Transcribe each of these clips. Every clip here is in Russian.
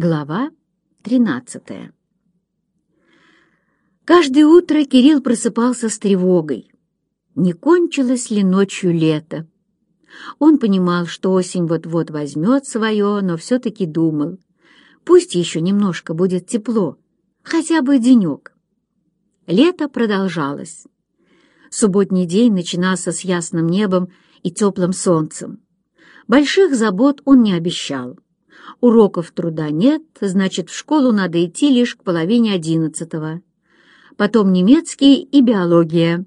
Глава 13 Каждое утро Кирилл просыпался с тревогой. Не кончилось ли ночью лето? Он понимал, что осень вот-вот возьмет свое, но все-таки думал. Пусть еще немножко будет тепло, хотя бы денек. Лето продолжалось. Субботний день начинался с ясным небом и теплым солнцем. Больших забот он не обещал. Уроков труда нет, значит, в школу надо идти лишь к половине одиннадцатого. Потом немецкий и биология.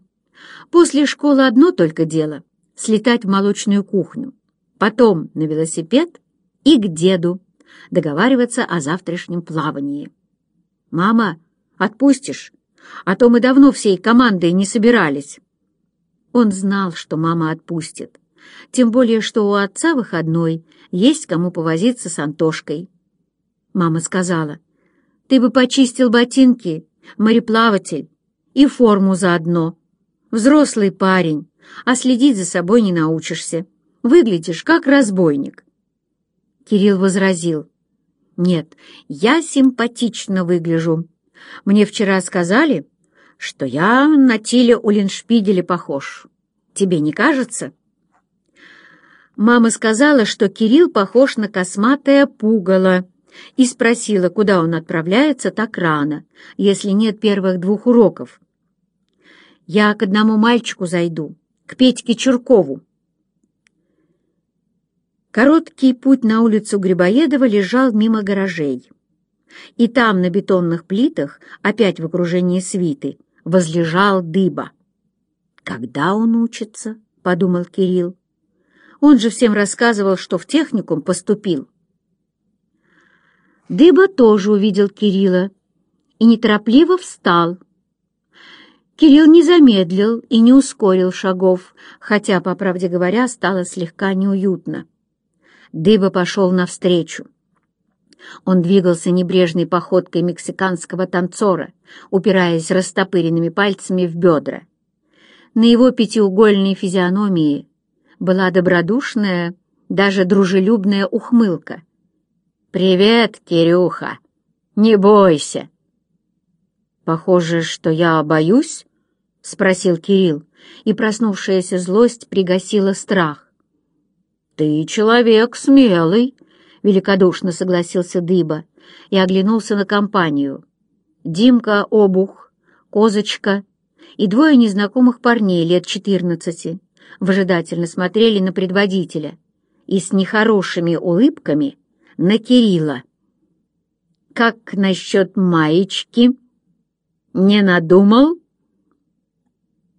После школы одно только дело — слетать в молочную кухню. Потом на велосипед и к деду договариваться о завтрашнем плавании. «Мама, отпустишь? А то мы давно всей командой не собирались». Он знал, что мама отпустит. Тем более, что у отца выходной, есть кому повозиться с Антошкой. Мама сказала, «Ты бы почистил ботинки, мореплаватель, и форму заодно. Взрослый парень, а следить за собой не научишься. Выглядишь как разбойник». Кирилл возразил, «Нет, я симпатично выгляжу. Мне вчера сказали, что я на Тиле Уллиншпигеля похож. Тебе не кажется?» Мама сказала, что Кирилл похож на косматое пугало, и спросила, куда он отправляется так рано, если нет первых двух уроков. «Я к одному мальчику зайду, к Петьке Чуркову». Короткий путь на улицу Грибоедова лежал мимо гаражей. И там, на бетонных плитах, опять в окружении свиты, возлежал дыба. «Когда он учится?» — подумал Кирилл. Он же всем рассказывал, что в техникум поступил. Дыба тоже увидел Кирилла и неторопливо встал. Кирилл не замедлил и не ускорил шагов, хотя, по правде говоря, стало слегка неуютно. Дыба пошел навстречу. Он двигался небрежной походкой мексиканского танцора, упираясь растопыренными пальцами в бедра. На его пятиугольной физиономии была добродушная, даже дружелюбная ухмылка. «Привет, Кирюха! Не бойся!» «Похоже, что я боюсь?» — спросил Кирилл, и проснувшаяся злость пригасила страх. «Ты человек смелый», — великодушно согласился Дыба и оглянулся на компанию. Димка Обух, Козочка и двое незнакомых парней лет четырнадцати выжидательно смотрели на предводителя и с нехорошими улыбками на Кирилла. «Как насчет маечки? Не надумал?»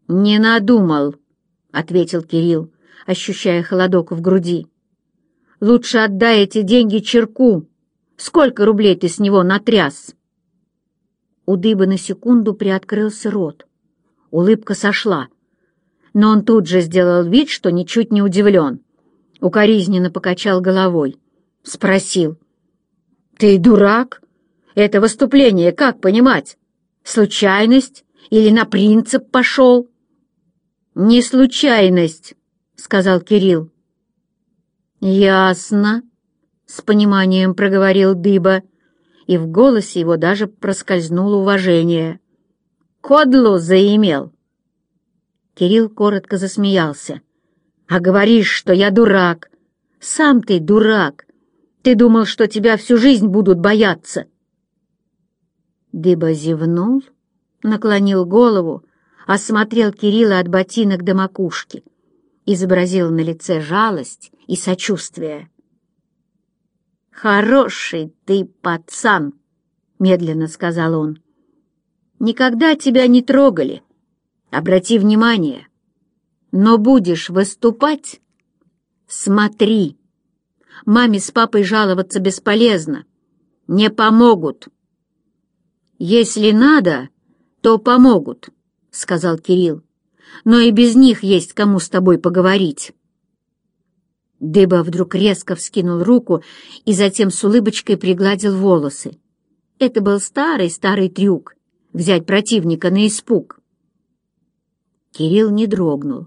«Не надумал», — ответил Кирилл, ощущая холодок в груди. «Лучше отдай эти деньги Черку. Сколько рублей ты с него натряс?» У дыбы на секунду приоткрылся рот. Улыбка сошла но он тут же сделал вид, что ничуть не удивлен. Укоризненно покачал головой. Спросил. «Ты дурак? Это выступление как понимать? Случайность или на принцип пошел?» «Не случайность», — сказал Кирилл. «Ясно», — с пониманием проговорил Дыба, и в голосе его даже проскользнуло уважение. «Кодлу заимел». Кирилл коротко засмеялся. «А говоришь, что я дурак. Сам ты дурак. Ты думал, что тебя всю жизнь будут бояться». Дыба зевнул, наклонил голову, осмотрел Кирилла от ботинок до макушки, изобразил на лице жалость и сочувствие. «Хороший ты пацан!» — медленно сказал он. «Никогда тебя не трогали, Обрати внимание. Но будешь выступать? Смотри. Маме с папой жаловаться бесполезно. Не помогут. Если надо, то помогут, — сказал Кирилл. Но и без них есть кому с тобой поговорить. Дыба вдруг резко вскинул руку и затем с улыбочкой пригладил волосы. Это был старый-старый трюк — взять противника на испуг. Кирилл не дрогнул.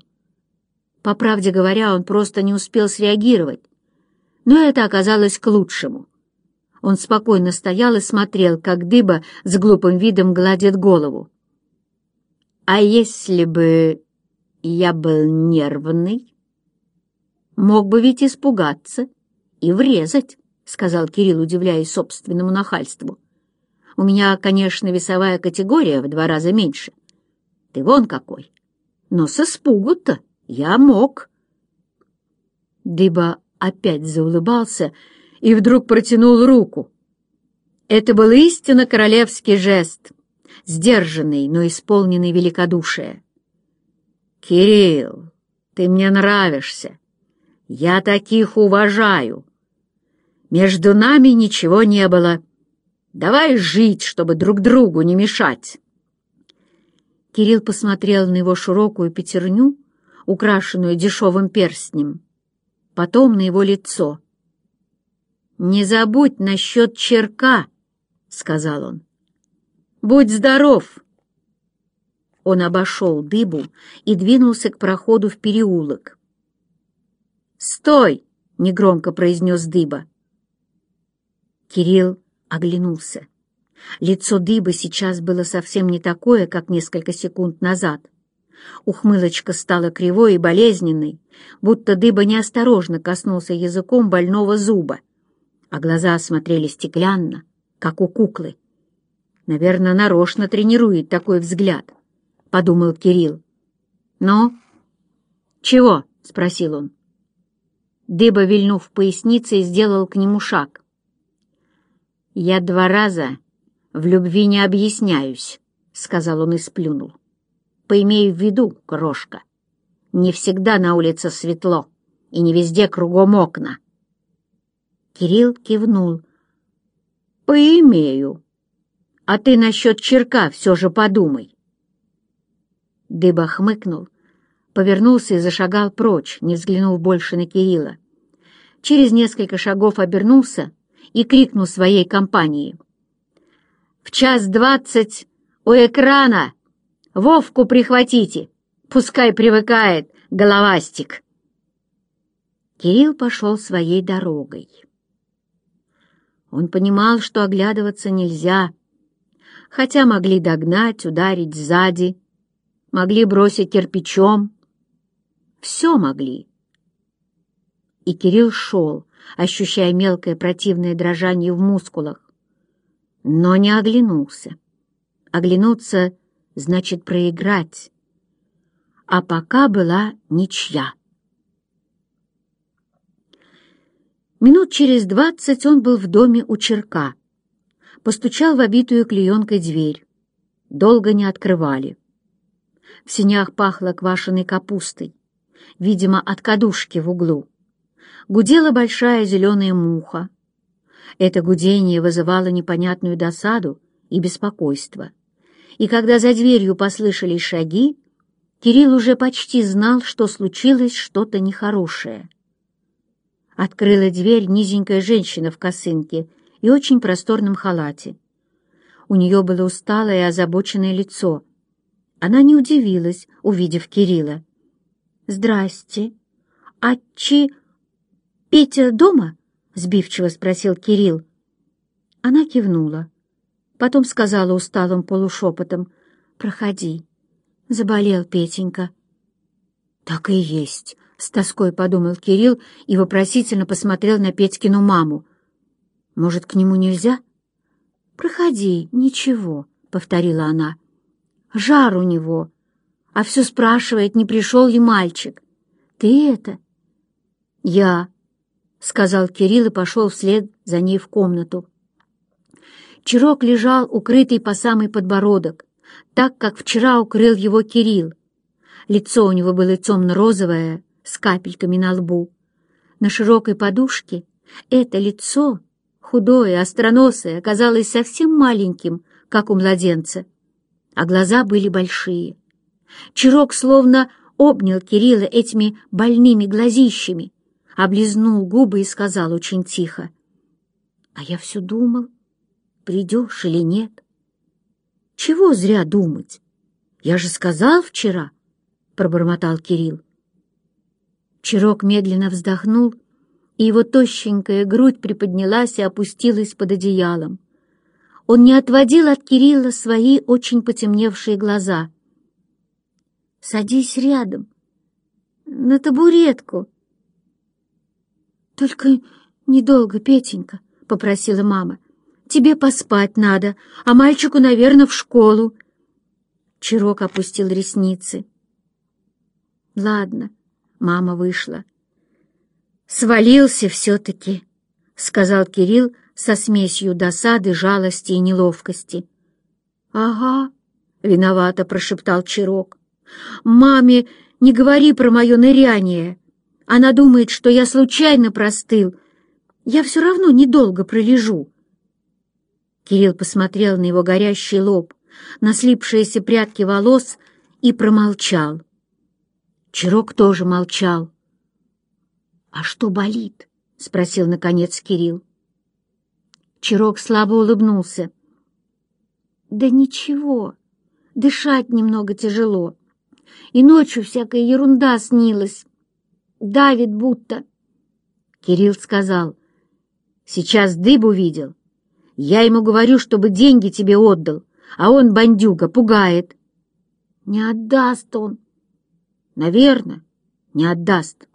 По правде говоря, он просто не успел среагировать. Но это оказалось к лучшему. Он спокойно стоял и смотрел, как дыба с глупым видом гладит голову. «А если бы я был нервный?» «Мог бы ведь испугаться и врезать», — сказал Кирилл, удивляясь собственному нахальству. «У меня, конечно, весовая категория в два раза меньше. Ты вон какой. Но с испугу-то я мог». Дыба опять заулыбался и вдруг протянул руку. Это был истинно королевский жест, сдержанный, но исполненный великодушия. «Кирилл, ты мне нравишься. Я таких уважаю. Между нами ничего не было. Давай жить, чтобы друг другу не мешать». Кирилл посмотрел на его широкую пятерню, украшенную дешевым перстнем, потом на его лицо. «Не забудь насчет черка», — сказал он. «Будь здоров!» Он обошел дыбу и двинулся к проходу в переулок. «Стой!» — негромко произнес дыба. Кирилл оглянулся. Лицо дыбы сейчас было совсем не такое, как несколько секунд назад. Ухмылочка стала кривой и болезненной, будто дыба неосторожно коснулся языком больного зуба, а глаза смотрели стеклянно, как у куклы. Наверное, нарочно тренирует такой взгляд, — подумал Кирилл. «Ну?» «Чего?» — спросил он. Дыба, вильнув поясницей, сделал к нему шаг. «Я два раза в любви не объясняюсь», — сказал он и сплюнул. Поимей в виду, крошка, не всегда на улице светло, и не везде кругом окна. Кирилл кивнул. «Поимею. А ты насчет черка все же подумай». Дыба хмыкнул, повернулся и зашагал прочь, не взглянув больше на Кирилла. Через несколько шагов обернулся и крикнул своей компании. «В час двадцать у экрана Вовку прихватите, пускай привыкает, головастик. Кирилл пошел своей дорогой. Он понимал, что оглядываться нельзя, хотя могли догнать, ударить сзади, могли бросить кирпичом. Все могли. И Кирилл шел, ощущая мелкое противное дрожание в мускулах, но не оглянулся. Оглянуться — значит проиграть. А пока была ничья. Минут через двадцать он был в доме у черка. Постучал в обитую клеенкой дверь. Долго не открывали. В синях пахло квашеной капустой, видимо, от кадушки в углу. Гудела большая зеленая муха. Это гудение вызывало непонятную досаду и беспокойство и когда за дверью послышались шаги, Кирилл уже почти знал, что случилось что-то нехорошее. Открыла дверь низенькая женщина в косынке и очень просторном халате. У нее было усталое и озабоченное лицо. Она не удивилась, увидев Кирилла. «Здрасте. А чи... Петя дома?» — сбивчиво спросил Кирилл. Она кивнула. Потом сказала усталым полушепотом, «Проходи». Заболел Петенька. «Так и есть», — с тоской подумал Кирилл и вопросительно посмотрел на Петькину маму. «Может, к нему нельзя?» «Проходи, ничего», — повторила она. «Жар у него, а все спрашивает, не пришел ли мальчик. Ты это?» «Я», — сказал Кирилл и пошел вслед за ней в комнату. Чирок лежал укрытый по самый подбородок, так, как вчера укрыл его Кирилл. Лицо у него было темно-розовое, с капельками на лбу. На широкой подушке это лицо, худое, остроносое, оказалось совсем маленьким, как у младенца, а глаза были большие. Чирок словно обнял Кирилла этими больными глазищами, облизнул губы и сказал очень тихо. «А я все думал, придешь или нет. Чего зря думать? Я же сказал вчера, — пробормотал Кирилл. Чирок медленно вздохнул и его тощенькая грудь приподнялась и опустилась под одеялом. Он не отводил от Кирилла свои очень потемневшие глаза. «Садись рядом, на табуретку». «Только недолго, Петенька», — попросила мама. «Тебе поспать надо, а мальчику, наверное, в школу». Чирок опустил ресницы. «Ладно», — мама вышла. «Свалился все-таки», — сказал Кирилл со смесью досады, жалости и неловкости. «Ага», — виновато прошептал Чирок. «Маме не говори про мое ныряние. Она думает, что я случайно простыл. Я все равно недолго пролежу». Кирилл посмотрел на его горящий лоб, на слипшиеся прядки волос и промолчал. Чирок тоже молчал. «А что болит?» — спросил, наконец, Кирилл. Чирок слабо улыбнулся. «Да ничего, дышать немного тяжело. И ночью всякая ерунда снилась. Давит будто». Кирилл сказал, «Сейчас дыбу видел. Я ему говорю, чтобы деньги тебе отдал, а он, бандюга, пугает». «Не отдаст он». «Наверно, не отдаст».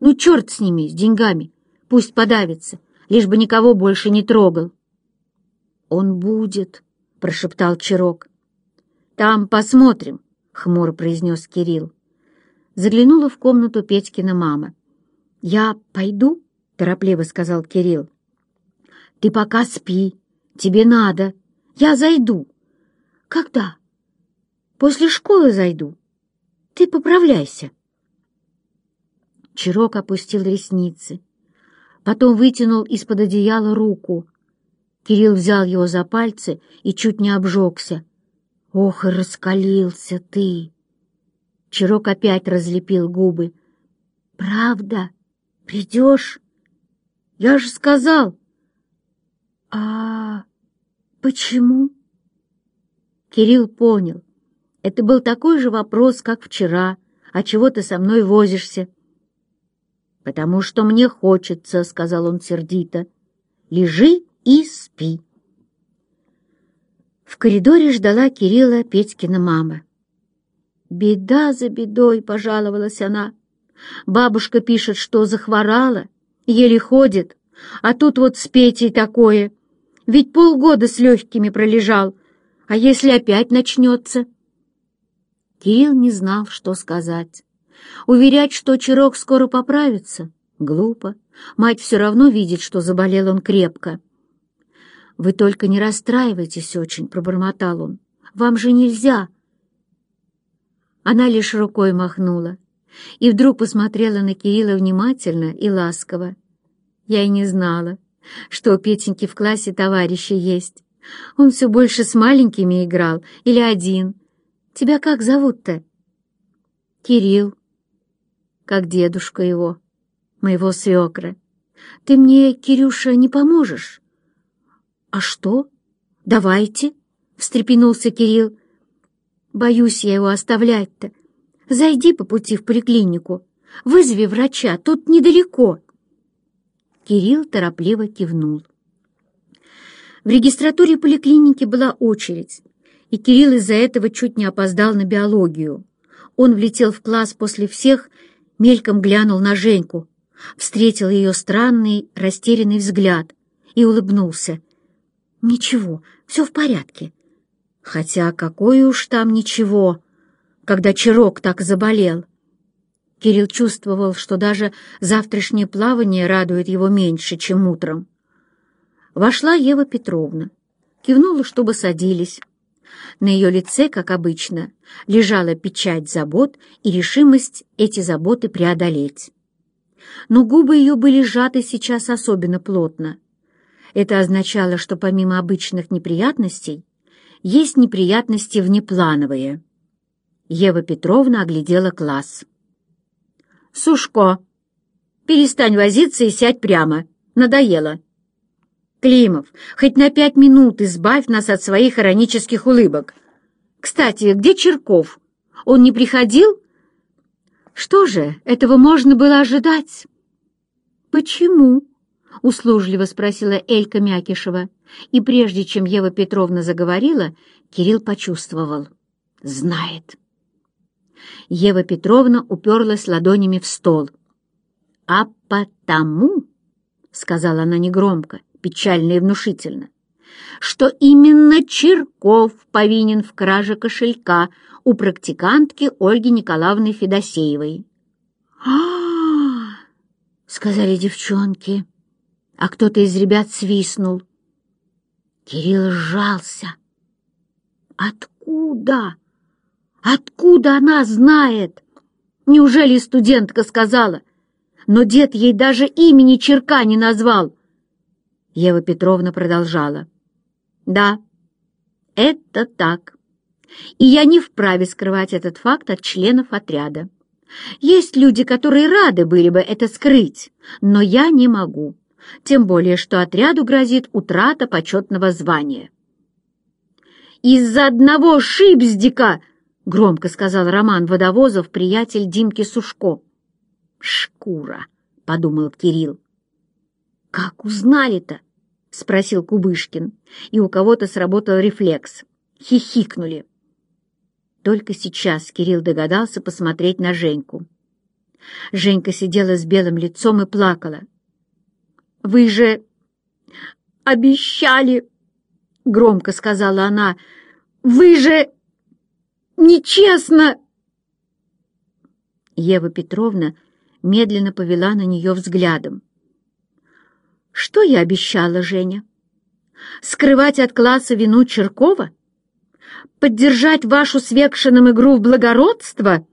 Ну, черт с ними, с деньгами. Пусть подавится, лишь бы никого больше не трогал. — Он будет, — прошептал Чирок. — Там посмотрим, — хмуро произнес Кирилл. Заглянула в комнату Петькина мама. — Я пойду, — торопливо сказал Кирилл. — Ты пока спи, тебе надо. Я зайду. — Когда? — После школы зайду. Ты поправляйся. Чирок опустил ресницы. Потом вытянул из-под одеяла руку. Кирилл взял его за пальцы и чуть не обжегся. «Ох, и раскалился ты!» Чирок опять разлепил губы. «Правда? Придешь?» «Я же сказал!» «А почему?» Кирилл понял. Это был такой же вопрос, как вчера. «А чего ты со мной возишься?» «Потому что мне хочется», — сказал он сердито. «Лежи и спи». В коридоре ждала Кирилла Петькина мама. «Беда за бедой», — пожаловалась она. «Бабушка пишет, что захворала, еле ходит, а тут вот с Петей такое. Ведь полгода с легкими пролежал, а если опять начнется?» Кирилл не знал, что сказать. Уверять, что Чирок скоро поправится, глупо. Мать все равно видит, что заболел он крепко. «Вы только не расстраивайтесь очень», — пробормотал он. «Вам же нельзя». Она лишь рукой махнула и вдруг посмотрела на Кирилла внимательно и ласково. Я и не знала, что у Петеньки в классе товарищи есть. Он все больше с маленькими играл или один. Тебя как зовут-то? Кирилл как дедушка его, моего свекра. Ты мне, Кирюша, не поможешь? — А что? Давайте, — встрепенулся Кирилл. — Боюсь я его оставлять-то. Зайди по пути в поликлинику, вызови врача, тут недалеко. Кирилл торопливо кивнул. В регистратуре поликлиники была очередь, и Кирилл из-за этого чуть не опоздал на биологию. Он влетел в класс после всех мельком глянул на Женьку, встретил ее странный, растерянный взгляд и улыбнулся. «Ничего, все в порядке. Хотя какое уж там ничего, когда Чирок так заболел». Кирилл чувствовал, что даже завтрашнее плавание радует его меньше, чем утром. Вошла Ева Петровна, кивнула, чтобы садились. На ее лице, как обычно, лежала печать забот и решимость эти заботы преодолеть. Но губы ее были сжаты сейчас особенно плотно. Это означало, что помимо обычных неприятностей, есть неприятности внеплановые. Ева Петровна оглядела класс. «Сушко, перестань возиться и сядь прямо. Надоело». Климов, хоть на пять минут избавь нас от своих иронических улыбок. Кстати, где Черков? Он не приходил? Что же, этого можно было ожидать. «Почему?» — услужливо спросила Элька Мякишева. И прежде чем Ева Петровна заговорила, Кирилл почувствовал. Знает. Ева Петровна уперлась ладонями в стол. «А потому...» — сказала она негромко, печально и внушительно, что именно Черков повинен в краже кошелька у практикантки Ольги Николаевны Федосеевой. а сказали девчонки, а кто-то из ребят свистнул. Кирилл сжался. «Откуда? Откуда она знает? Неужели студентка сказала? Но дед ей даже имени Черка не назвал». Ева Петровна продолжала. «Да, это так. И я не вправе скрывать этот факт от членов отряда. Есть люди, которые рады были бы это скрыть, но я не могу тем более что отряду грозит утрата почетного звания. «Из-за одного шибздика!» — громко сказал Роман Водовозов, приятель Димки Сушко. «Шкура!» — подумал Кирилл. «Как узнали-то?» — спросил Кубышкин, и у кого-то сработал рефлекс. Хихикнули. Только сейчас Кирилл догадался посмотреть на Женьку. Женька сидела с белым лицом и плакала. Вы же обещали, — громко сказала она, — вы же нечестно. Ева Петровна медленно повела на нее взглядом. «Что я обещала, Женя? Скрывать от класса вину Черкова? Поддержать вашу с Векшиным игру в благородство?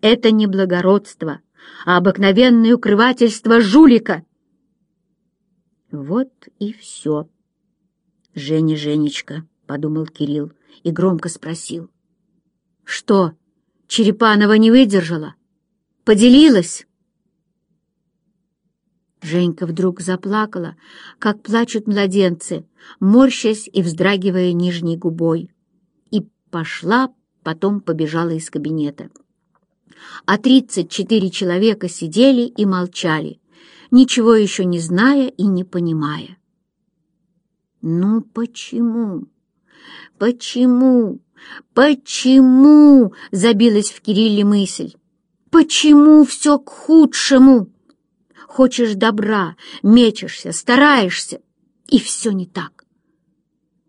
Это не благородство, а обыкновенное укрывательство жулика. Вот и все. «Женя, Женечка», — подумал Кирилл и громко спросил. «Что, Черепанова не выдержала? Поделилась?» Женька вдруг заплакала, как плачут младенцы, морщась и вздрагивая нижней губой. И пошла, потом побежала из кабинета. А тридцать четыре человека сидели и молчали, ничего еще не зная и не понимая. «Ну почему? Почему? Почему?» — забилась в Кирилле мысль. «Почему все к худшему? Хочешь добра, мечешься, стараешься, и все не так».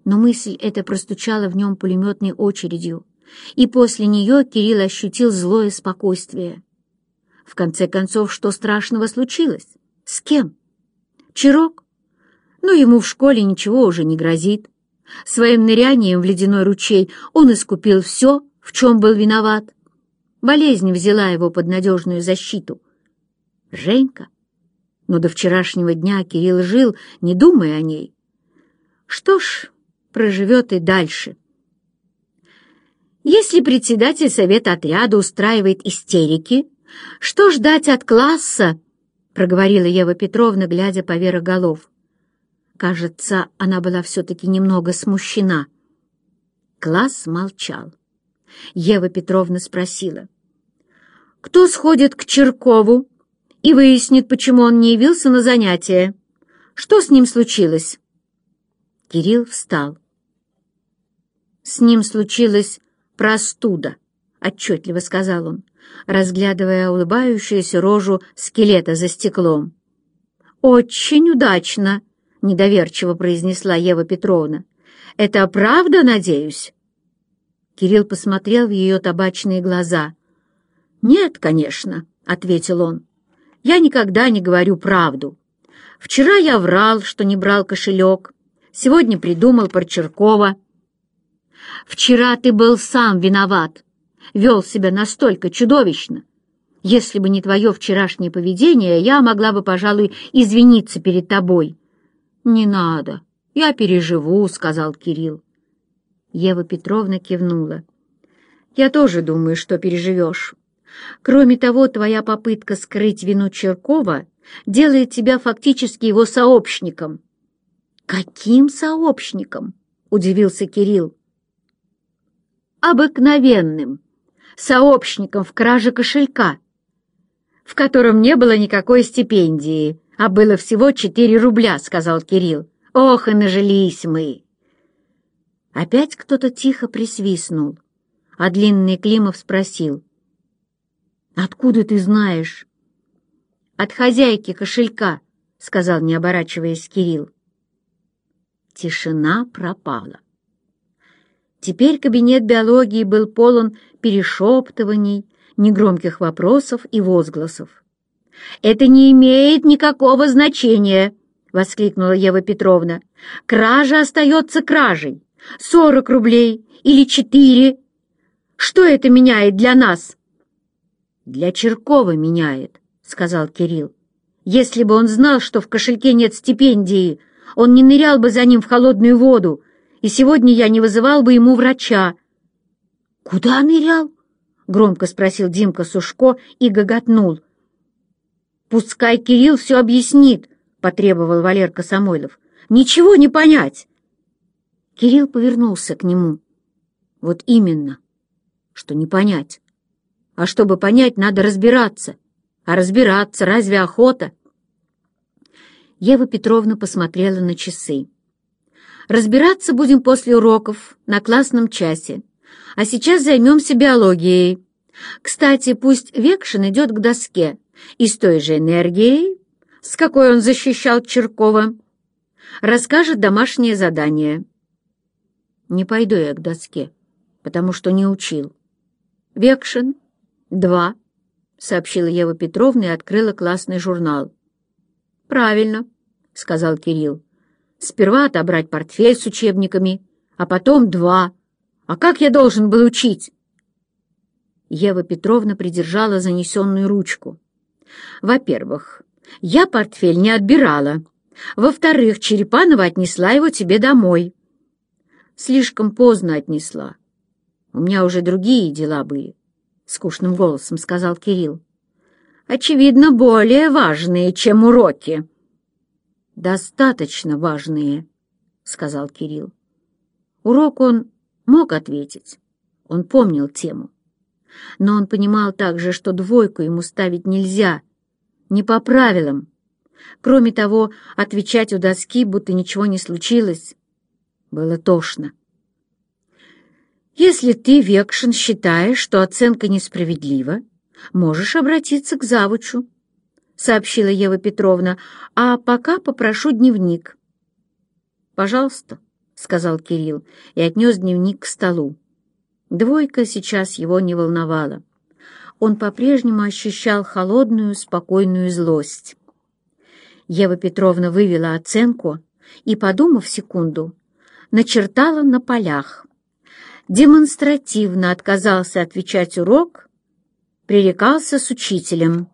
Но мысль эта простучала в нем пулеметной очередью, и после нее Кирилл ощутил злое спокойствие. В конце концов, что страшного случилось? С кем? Чирок? Но ему в школе ничего уже не грозит. Своим нырянием в ледяной ручей он искупил все, в чем был виноват. Болезнь взяла его под надежную защиту. Женька? Но до вчерашнего дня Кирилл жил, не думая о ней. Что ж, проживет и дальше. Если председатель совета отряда устраивает истерики, что ждать от класса, — проговорила Ева Петровна, глядя поверх голов. Кажется, она была все-таки немного смущена. Класс молчал. Ева Петровна спросила. «Кто сходит к Черкову и выяснит, почему он не явился на занятия? Что с ним случилось?» Кирилл встал. «С ним случилась простуда», — отчетливо сказал он разглядывая улыбающуюся рожу скелета за стеклом. «Очень удачно!» — недоверчиво произнесла Ева Петровна. «Это правда, надеюсь?» Кирилл посмотрел в ее табачные глаза. «Нет, конечно», — ответил он. «Я никогда не говорю правду. Вчера я врал, что не брал кошелек. Сегодня придумал про Черкова. Вчера ты был сам виноват, вел себя настолько чудовищно. Если бы не твое вчерашнее поведение, я могла бы, пожалуй, извиниться перед тобой. — Не надо, я переживу, — сказал Кирилл. Ева Петровна кивнула. — Я тоже думаю, что переживешь. Кроме того, твоя попытка скрыть вину Черкова делает тебя фактически его сообщником. — Каким сообщником? — удивился Кирилл. — Обыкновенным сообщником в краже кошелька, в котором не было никакой стипендии, а было всего четыре рубля», — сказал Кирилл. «Ох, и нажились мы!» Опять кто-то тихо присвистнул, а длинный Климов спросил. «Откуда ты знаешь?» «От хозяйки кошелька», — сказал, не оборачиваясь Кирилл. Тишина пропала. Теперь кабинет биологии был полон перешептываний, негромких вопросов и возгласов. «Это не имеет никакого значения!» — воскликнула Ева Петровна. «Кража остается кражей. Сорок рублей или четыре. Что это меняет для нас?» «Для Черкова меняет», — сказал Кирилл. «Если бы он знал, что в кошельке нет стипендии, он не нырял бы за ним в холодную воду, и сегодня я не вызывал бы ему врача». «Куда нырял?» — громко спросил Димка Сушко и гоготнул. «Пускай Кирилл все объяснит», — потребовал Валерка Самойлов. «Ничего не понять». Кирилл повернулся к нему. «Вот именно, что не понять. А чтобы понять, надо разбираться. А разбираться разве охота?» Ева Петровна посмотрела на часы. «Разбираться будем после уроков, на классном часе. А сейчас займемся биологией. Кстати, пусть Векшин идет к доске и с той же энергией, с какой он защищал Черкова, расскажет домашнее задание. Не пойду я к доске, потому что не учил. Векшин, два, сообщила Ева Петровна и открыла классный журнал. Правильно, сказал Кирилл. Сперва отобрать портфель с учебниками, а потом два. А как я должен был учить? Ева Петровна придержала занесенную ручку. Во-первых, я портфель не отбирала. Во-вторых, Черепанова отнесла его тебе домой. Слишком поздно отнесла. У меня уже другие дела были, — скучным голосом сказал Кирилл. Очевидно, более важные, чем уроки. Достаточно важные, — сказал Кирилл. Урок он мог ответить. Он помнил тему. Но он понимал также, что двойку ему ставить нельзя, не по правилам. Кроме того, отвечать у доски, будто ничего не случилось, было тошно. Если ты, Векшин, считаешь, что оценка несправедлива, можешь обратиться к завучу, — сообщила Ева Петровна, — а пока попрошу дневник. — Пожалуйста, — сказал Кирилл и отнес дневник к столу. Двойка сейчас его не волновала. Он по-прежнему ощущал холодную, спокойную злость. Ева Петровна вывела оценку и, подумав секунду, начертала на полях. Демонстративно отказался отвечать урок, пререкался с учителем.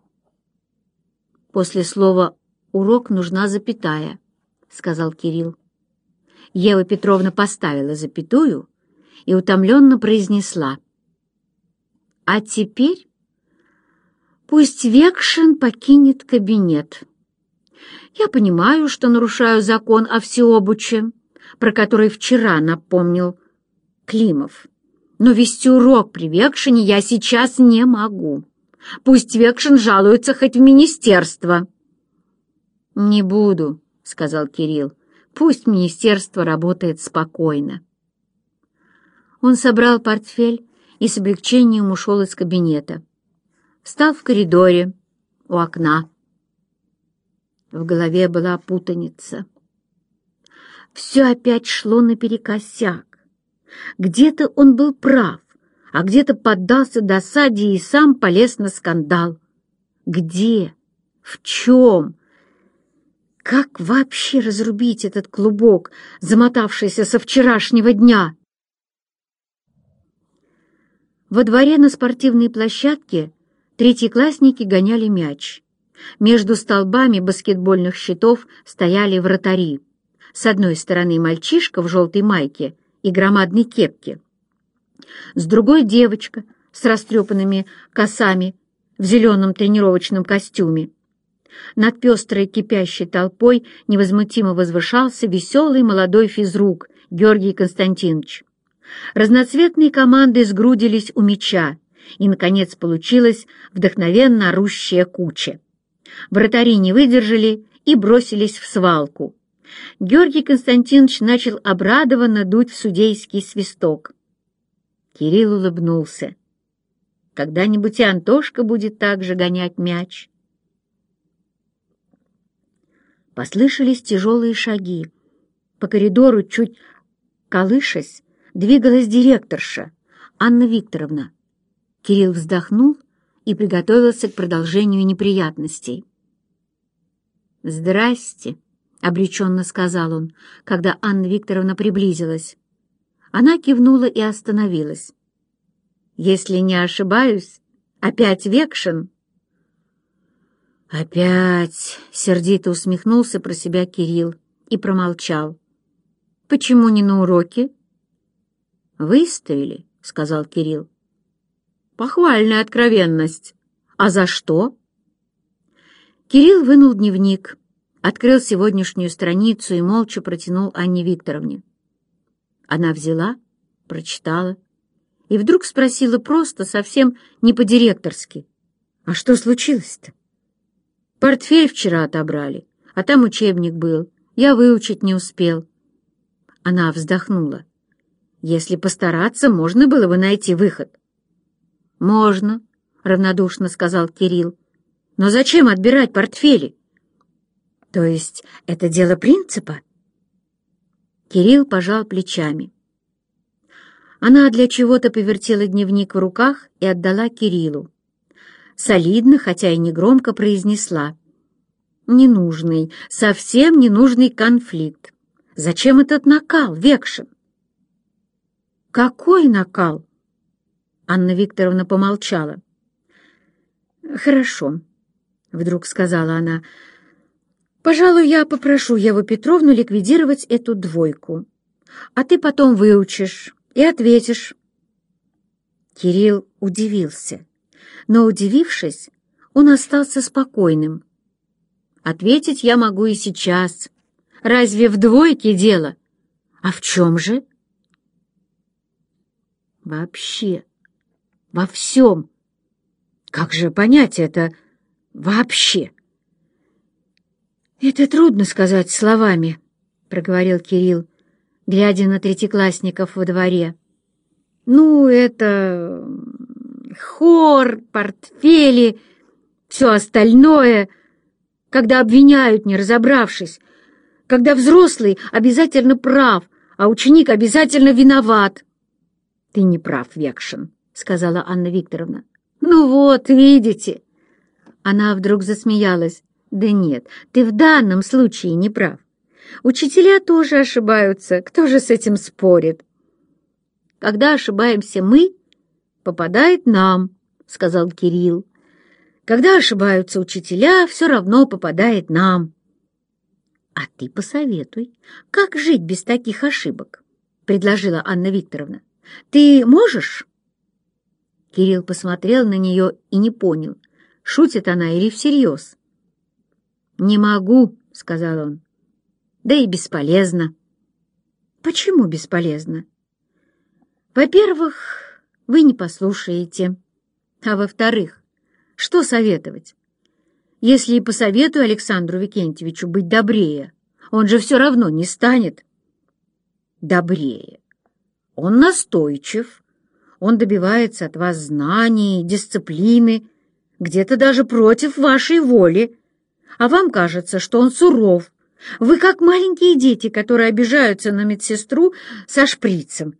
После слова «урок» нужна запятая, — сказал Кирилл. Ева Петровна поставила запятую и утомленно произнесла. «А теперь пусть Векшин покинет кабинет». Я понимаю, что нарушаю закон о всеобуче, про который вчера напомнил Климов. Но вести урок при Векшине я сейчас не могу. Пусть Векшин жалуется хоть в министерство. «Не буду», — сказал Кирилл. «Пусть министерство работает спокойно». Он собрал портфель и с облегчением ушел из кабинета. Встал в коридоре у окна. В голове была путаница. Все опять шло наперекосяк. Где-то он был прав, а где-то поддался досаде и сам полез на скандал. Где? В чем? Как вообще разрубить этот клубок, замотавшийся со вчерашнего дня? Во дворе на спортивной площадке третьеклассники гоняли мяч. Между столбами баскетбольных щитов стояли вратари. С одной стороны мальчишка в желтой майке и громадной кепке. С другой девочка с растрепанными косами в зеленом тренировочном костюме. Над пестрой кипящей толпой невозмутимо возвышался веселый молодой физрук Георгий Константинович. Разноцветные команды сгрудились у мяча, и, наконец, получилась вдохновенно орущая куча. Вратари не выдержали и бросились в свалку. Георгий Константинович начал обрадованно дуть в судейский свисток. Кирилл улыбнулся. Когда-нибудь и Антошка будет так же гонять мяч. Послышались тяжелые шаги. По коридору, чуть колышась, двигалась директорша, Анна Викторовна. Кирилл вздохнул и приготовился к продолжению неприятностей. «Здрасте», — обреченно сказал он, когда Анна Викторовна приблизилась. Она кивнула и остановилась. «Если не ошибаюсь, опять Векшин?» «Опять!» — сердито усмехнулся про себя Кирилл и промолчал. «Почему не на уроке?» «Выставили», — сказал Кирилл. «Похвальная откровенность. А за что?» Кирилл вынул дневник, открыл сегодняшнюю страницу и молча протянул Анне Викторовне. Она взяла, прочитала и вдруг спросила просто, совсем не по-директорски. «А что случилось-то?» «Портфель вчера отобрали, а там учебник был. Я выучить не успел». Она вздохнула. «Если постараться, можно было бы найти выход». «Можно», — равнодушно сказал Кирилл. «Но зачем отбирать портфели?» «То есть это дело принципа?» Кирилл пожал плечами. Она для чего-то повертела дневник в руках и отдала Кириллу. Солидно, хотя и негромко произнесла. «Ненужный, совсем ненужный конфликт. Зачем этот накал, Векшин?» «Какой накал?» Анна Викторовна помолчала. «Хорошо», — вдруг сказала она. «Пожалуй, я попрошу Еву Петровну ликвидировать эту двойку, а ты потом выучишь и ответишь». Кирилл удивился, но, удивившись, он остался спокойным. «Ответить я могу и сейчас. Разве в двойке дело? А в чем же?» «Вообще», во всем. Как же понять это вообще? Это трудно сказать словами, — проговорил Кирилл, глядя на третьеклассников во дворе. Ну, это хор, портфели, все остальное, когда обвиняют, не разобравшись, когда взрослый обязательно прав, а ученик обязательно виноват. Ты не прав, Векшин сказала Анна Викторовна. «Ну вот, видите!» Она вдруг засмеялась. «Да нет, ты в данном случае не прав. Учителя тоже ошибаются, кто же с этим спорит?» «Когда ошибаемся мы, попадает нам», — сказал Кирилл. «Когда ошибаются учителя, все равно попадает нам». «А ты посоветуй, как жить без таких ошибок?» — предложила Анна Викторовна. «Ты можешь?» Кирилл посмотрел на нее и не понял, шутит она или всерьез. «Не могу», — сказал он. «Да и бесполезно». «Почему бесполезно?» «Во-первых, вы не послушаете. А во-вторых, что советовать? Если и посоветую Александру Викентьевичу быть добрее, он же все равно не станет». «Добрее. Он настойчив, он добивается от вас знаний, дисциплины, где-то даже против вашей воли. А вам кажется, что он суров. Вы как маленькие дети, которые обижаются на медсестру со шприцем.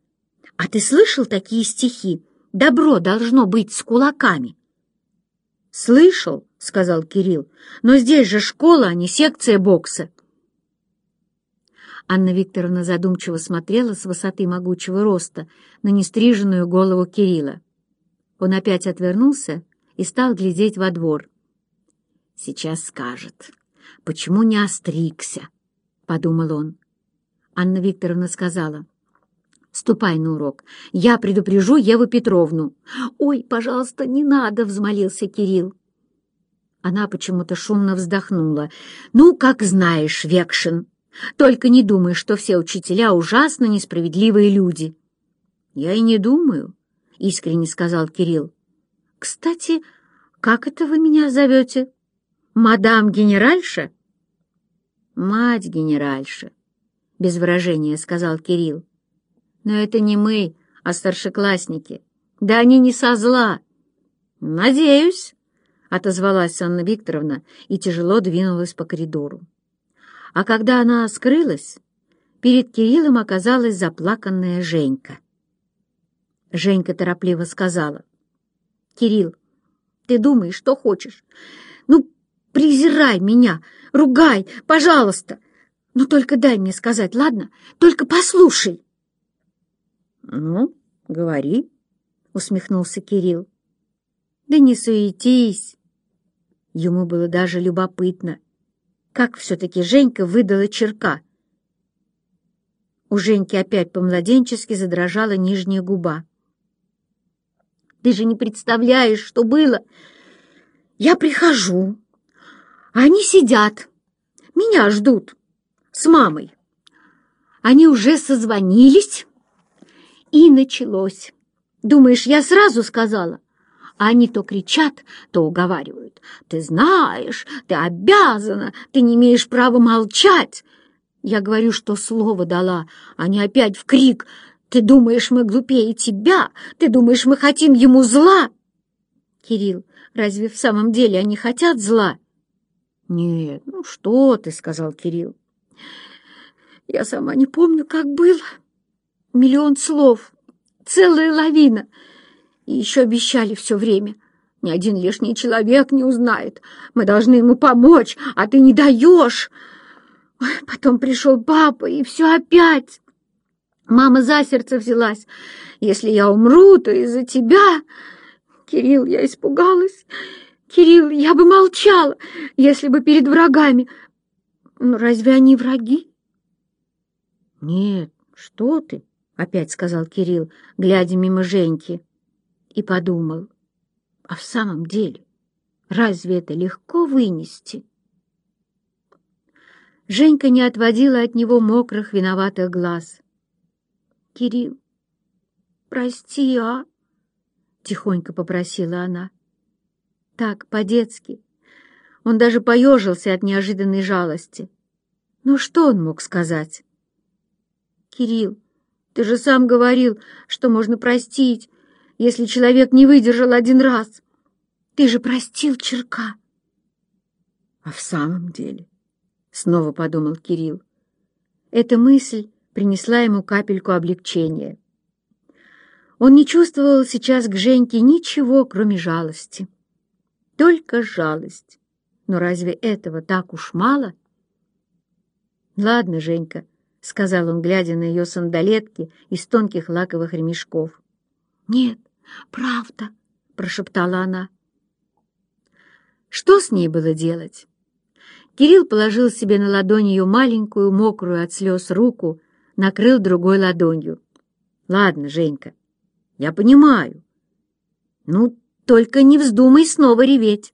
А ты слышал такие стихи? «Добро должно быть с кулаками». «Слышал», — сказал Кирилл, — «но здесь же школа, а не секция бокса». Анна Викторовна задумчиво смотрела с высоты могучего роста на нестриженную голову Кирилла. Он опять отвернулся и стал глядеть во двор. «Сейчас скажет, почему не остригся?» — подумал он. Анна Викторовна сказала, «Ступай на урок, я предупрежу Еву Петровну». «Ой, пожалуйста, не надо!» — взмолился Кирилл. Она почему-то шумно вздохнула. «Ну, как знаешь, Векшин!» Только не думай, что все учителя ужасно несправедливые люди. — Я и не думаю, — искренне сказал Кирилл. — Кстати, как это вы меня зовете? Мадам генеральша? Мать генеральша, — без выражения сказал Кирилл. Но это не мы, а старшеклассники. Да они не со зла. Надеюсь, — отозвалась Анна Викторовна и тяжело двинулась по коридору. А когда она скрылась, перед Кириллом оказалась заплаканная Женька. Женька торопливо сказала. «Кирилл, ты думаешь, что хочешь. Ну, презирай меня, ругай, пожалуйста. Но только дай мне сказать, ладно? Только послушай». «Ну, говори», — усмехнулся Кирилл. «Да не суетись». Ему было даже любопытно, как все-таки Женька выдала черка. У Женьки опять по-младенчески задрожала нижняя губа. «Ты же не представляешь, что было! Я прихожу, они сидят, меня ждут с мамой. Они уже созвонились, и началось. Думаешь, я сразу сказала? А они то кричат, то уговаривают. «Ты знаешь, ты обязана, ты не имеешь права молчать!» Я говорю, что слово дала, они опять в крик. «Ты думаешь, мы глупее тебя? Ты думаешь, мы хотим ему зла?» «Кирилл, разве в самом деле они хотят зла?» «Нет, ну что ты», — сказал Кирилл. «Я сама не помню, как было. Миллион слов, целая лавина. И еще обещали все время. Ни один лишний человек не узнает. Мы должны ему помочь, а ты не даешь. Потом пришел папа, и все опять. Мама за сердце взялась. Если я умру, то из-за тебя... Кирилл, я испугалась. Кирилл, я бы молчала, если бы перед врагами. Но разве они враги? Нет, что ты, — опять сказал Кирилл, глядя мимо Женьки и подумал, а в самом деле, разве это легко вынести? Женька не отводила от него мокрых, виноватых глаз. «Кирилл, прости, а?» — тихонько попросила она. Так, по-детски. Он даже поежился от неожиданной жалости. Ну что он мог сказать? «Кирилл, ты же сам говорил, что можно простить, если человек не выдержал один раз. Ты же простил Черка. А в самом деле, снова подумал Кирилл, эта мысль принесла ему капельку облегчения. Он не чувствовал сейчас к Женьке ничего, кроме жалости. Только жалость. Но разве этого так уж мало? «Ладно, Женька», — сказал он, глядя на ее сандалетки из тонких лаковых ремешков. «Нет, «Правда», — прошептала она. Что с ней было делать? Кирилл положил себе на ладонь ее маленькую, мокрую от слез руку, накрыл другой ладонью. «Ладно, Женька, я понимаю. Ну, только не вздумай снова реветь.